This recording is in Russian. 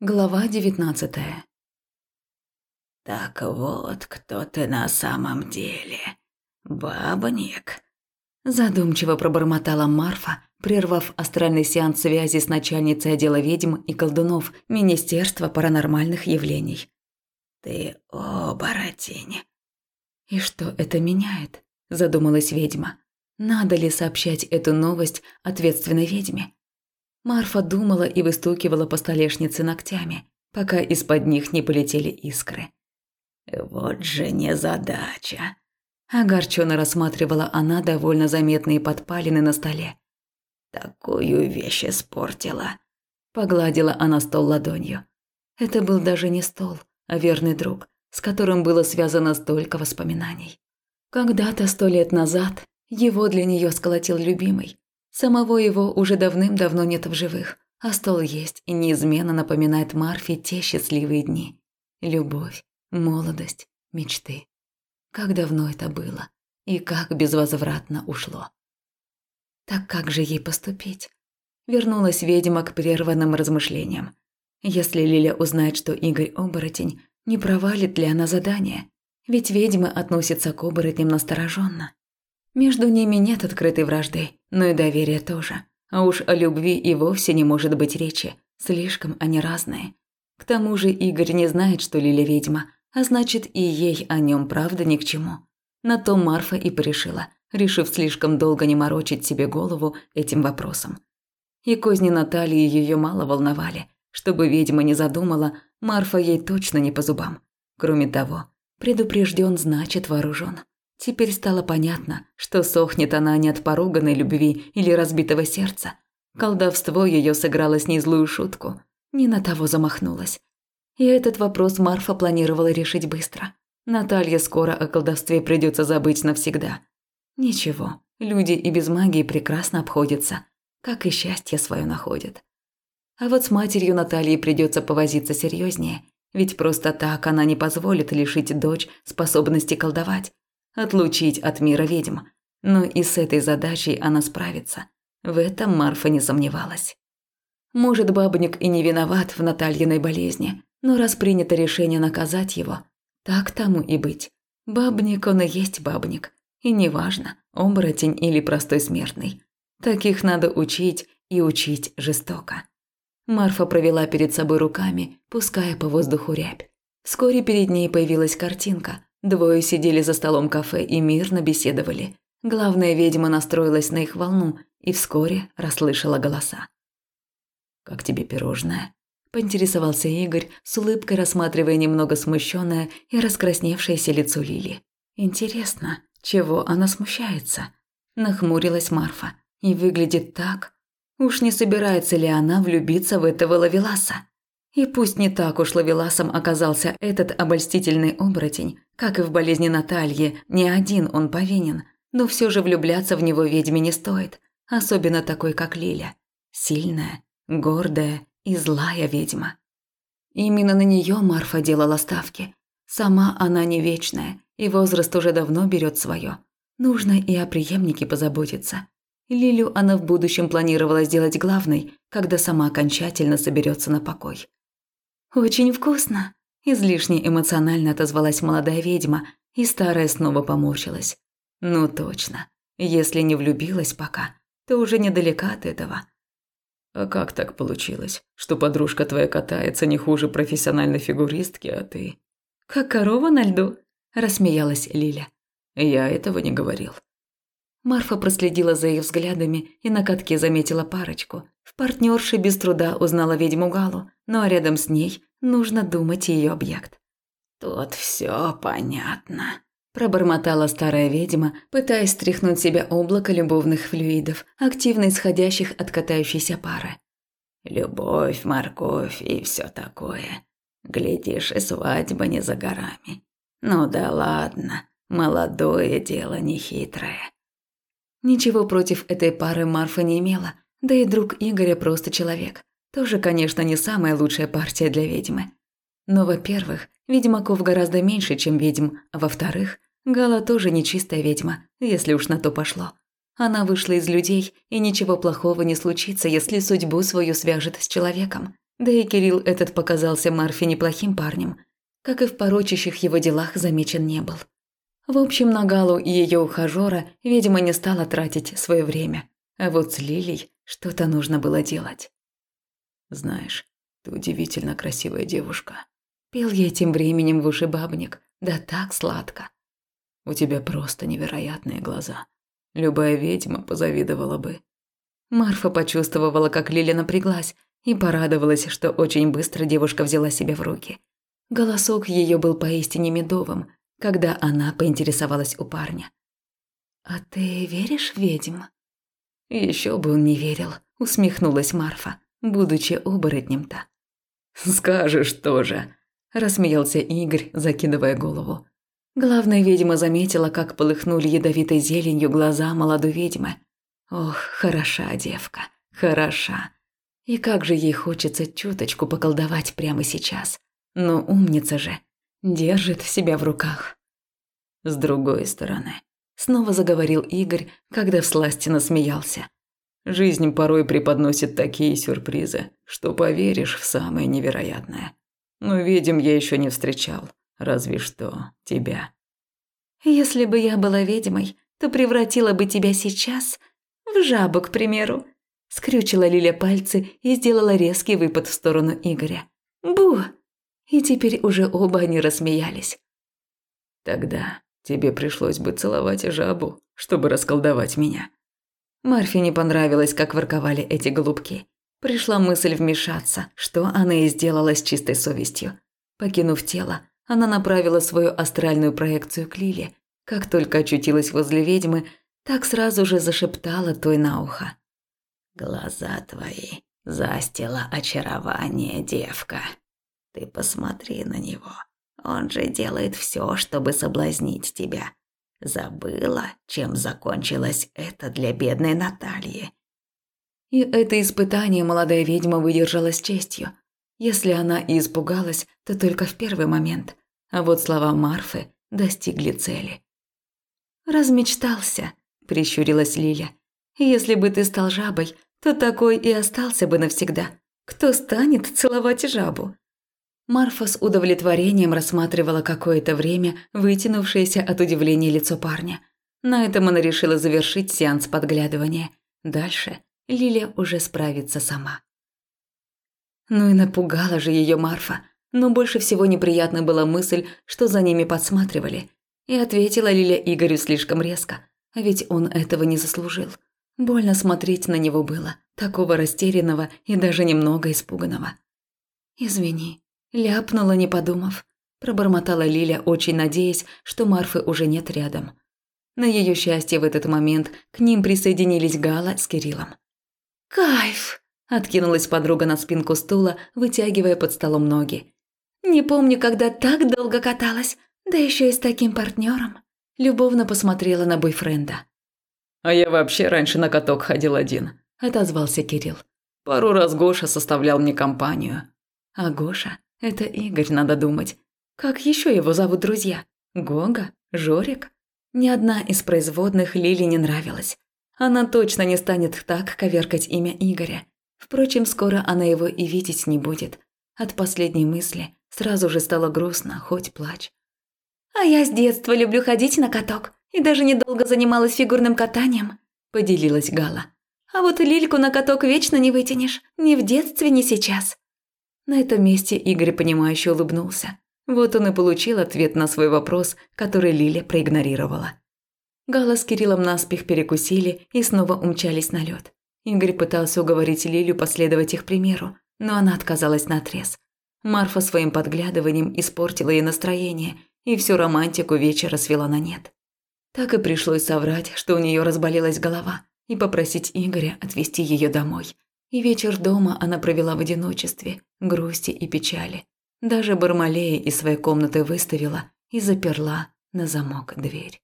Глава девятнадцатая. «Так вот, кто ты на самом деле. Бабник?» Задумчиво пробормотала Марфа, прервав астральный сеанс связи с начальницей отдела ведьм и колдунов Министерства паранормальных явлений. «Ты оборотень». «И что это меняет?» – задумалась ведьма. «Надо ли сообщать эту новость ответственной ведьме?» Марфа думала и выстукивала по столешнице ногтями, пока из-под них не полетели искры. «Вот же незадача!» Огорченно рассматривала она довольно заметные подпалины на столе. «Такую вещь испортила!» Погладила она стол ладонью. Это был даже не стол, а верный друг, с которым было связано столько воспоминаний. Когда-то, сто лет назад, его для нее сколотил любимый, Самого его уже давным-давно нет в живых, а стол есть и неизменно напоминает Марфе те счастливые дни. Любовь, молодость, мечты. Как давно это было и как безвозвратно ушло. Так как же ей поступить? Вернулась ведьма к прерванным размышлениям. Если Лиля узнает, что Игорь оборотень, не провалит ли она задание? Ведь ведьмы относятся к оборотням настороженно. Между ними нет открытой вражды, но и доверия тоже. А уж о любви и вовсе не может быть речи, слишком они разные. К тому же Игорь не знает, что Лиля ведьма, а значит и ей о нем правда ни к чему. На то Марфа и порешила, решив слишком долго не морочить себе голову этим вопросом. И козни Натальи ее мало волновали. Чтобы ведьма не задумала, Марфа ей точно не по зубам. Кроме того, предупрежден значит вооружен. Теперь стало понятно, что сохнет она не от поруганной любви или разбитого сердца. Колдовство ее сыграло с ней злую шутку. Не на того замахнулась. И этот вопрос Марфа планировала решить быстро. Наталья скоро о колдовстве придется забыть навсегда. Ничего, люди и без магии прекрасно обходятся, как и счастье свое находят. А вот с матерью Натальи придется повозиться серьезнее, ведь просто так она не позволит лишить дочь способности колдовать отлучить от мира ведьм. Но и с этой задачей она справится. В этом Марфа не сомневалась. Может, бабник и не виноват в Натальиной болезни, но раз принято решение наказать его, так тому и быть. Бабник он и есть бабник. И неважно, оборотень или простой смертный. Таких надо учить и учить жестоко. Марфа провела перед собой руками, пуская по воздуху рябь. Вскоре перед ней появилась картинка, Двое сидели за столом кафе и мирно беседовали. Главная ведьма настроилась на их волну и вскоре расслышала голоса. «Как тебе пирожное?» – поинтересовался Игорь, с улыбкой рассматривая немного смущенное и раскрасневшееся лицо Лили. «Интересно, чего она смущается?» – нахмурилась Марфа. «И выглядит так. Уж не собирается ли она влюбиться в этого лавеласа?» И пусть не так уж ловеласом оказался этот обольстительный оборотень, как и в болезни Натальи, не один он повинен, но все же влюбляться в него ведьме не стоит, особенно такой, как Лиля. Сильная, гордая и злая ведьма. Именно на нее Марфа делала ставки. Сама она не вечная, и возраст уже давно берет свое. Нужно и о преемнике позаботиться. Лилю она в будущем планировала сделать главной, когда сама окончательно соберется на покой. «Очень вкусно», – излишне эмоционально отозвалась молодая ведьма, и старая снова поморщилась. «Ну точно, если не влюбилась пока, то уже недалека от этого». «А как так получилось, что подружка твоя катается не хуже профессиональной фигуристки, а ты...» «Как корова на льду», – рассмеялась Лиля. «Я этого не говорил». Марфа проследила за их взглядами и на катке заметила парочку. В партнерше без труда узнала ведьму Галу, ну а рядом с ней нужно думать ее объект. «Тут все понятно», – пробормотала старая ведьма, пытаясь стряхнуть себя облако любовных флюидов, активно исходящих от катающейся пары. «Любовь, морковь и все такое. Глядишь, и свадьба не за горами. Ну да ладно, молодое дело нехитрое». Ничего против этой пары Марфа не имела, да и друг Игоря просто человек. Тоже, конечно, не самая лучшая партия для ведьмы. Но, во-первых, ведьмаков гораздо меньше, чем ведьм, а во-вторых, Гала тоже не чистая ведьма, если уж на то пошло. Она вышла из людей, и ничего плохого не случится, если судьбу свою свяжет с человеком. Да и Кирилл этот показался Марфе неплохим парнем, как и в порочащих его делах замечен не был. В общем, на Галу и ее ухажера, видимо, не стала тратить свое время. А вот с Лилей что-то нужно было делать. «Знаешь, ты удивительно красивая девушка», – пел ей тем временем в уши бабник, да так сладко. «У тебя просто невероятные глаза. Любая ведьма позавидовала бы». Марфа почувствовала, как Лиля напряглась, и порадовалась, что очень быстро девушка взяла себя в руки. Голосок ее был поистине медовым, когда она поинтересовалась у парня. «А ты веришь в ведьм?» Еще бы он не верил, усмехнулась Марфа, будучи оборотнем-то. «Скажешь тоже», – рассмеялся Игорь, закидывая голову. Главная ведьма заметила, как полыхнули ядовитой зеленью глаза молодой ведьмы. Ох, хороша девка, хороша. И как же ей хочется чуточку поколдовать прямо сейчас. Но умница же, держит себя в руках. С другой стороны, снова заговорил Игорь, когда всластенно смеялся. Жизнь порой преподносит такие сюрпризы, что поверишь в самое невероятное. Но видим я еще не встречал, разве что тебя. Если бы я была ведьмой, то превратила бы тебя сейчас в жабу, к примеру. Скрючила Лиля пальцы и сделала резкий выпад в сторону Игоря. Бу! И теперь уже оба они рассмеялись. Тогда тебе пришлось бы целовать жабу, чтобы расколдовать меня. Марфе не понравилось, как ворковали эти голубки. Пришла мысль вмешаться, что она и сделала с чистой совестью. Покинув тело, она направила свою астральную проекцию к Лиле. Как только очутилась возле ведьмы, так сразу же зашептала той на ухо. «Глаза твои застила очарование, девка. Ты посмотри на него. Он же делает все, чтобы соблазнить тебя. Забыла, чем закончилось это для бедной Натальи. И это испытание молодая ведьма выдержала с честью. Если она и испугалась, то только в первый момент. А вот слова Марфы достигли цели. «Размечтался», – прищурилась Лиля. «Если бы ты стал жабой, то такой и остался бы навсегда. Кто станет целовать жабу? Марфа с удовлетворением рассматривала какое-то время вытянувшееся от удивления лицо парня. На этом она решила завершить сеанс подглядывания. Дальше Лиля уже справится сама. Ну и напугала же ее Марфа. Но больше всего неприятна была мысль, что за ними подсматривали. И ответила Лиля Игорю слишком резко, а ведь он этого не заслужил. Больно смотреть на него было, такого растерянного и даже немного испуганного. «Извини», Ляпнула, не подумав. Пробормотала Лиля, очень надеясь, что Марфы уже нет рядом. На ее счастье в этот момент к ним присоединились Гала с Кириллом. «Кайф!» – откинулась подруга на спинку стула, вытягивая под столом ноги. «Не помню, когда так долго каталась, да еще и с таким партнером. Любовно посмотрела на бойфренда. «А я вообще раньше на каток ходил один», – отозвался Кирилл. «Пару раз Гоша составлял мне компанию». А Гоша это Игорь, надо думать. Как еще его зовут друзья? Гога? Жорик? Ни одна из производных Лили не нравилась. Она точно не станет так коверкать имя Игоря. Впрочем, скоро она его и видеть не будет. От последней мысли сразу же стало грустно, хоть плачь. «А я с детства люблю ходить на каток и даже недолго занималась фигурным катанием», – поделилась Гала. «А вот Лильку на каток вечно не вытянешь, ни в детстве, ни сейчас». На этом месте Игорь понимающе улыбнулся. Вот он и получил ответ на свой вопрос, который Лиля проигнорировала. Гала с Кириллом наспех перекусили и снова умчались на лед. Игорь пытался уговорить Лилю последовать их примеру, но она отказалась наотрез. Марфа своим подглядыванием испортила ей настроение и всю романтику вечера свела на нет. Так и пришлось соврать, что у нее разболелась голова, и попросить Игоря отвезти ее домой – и вечер дома она провела в одиночестве, грусти и печали. Даже Бармалея из своей комнаты выставила и заперла на замок дверь.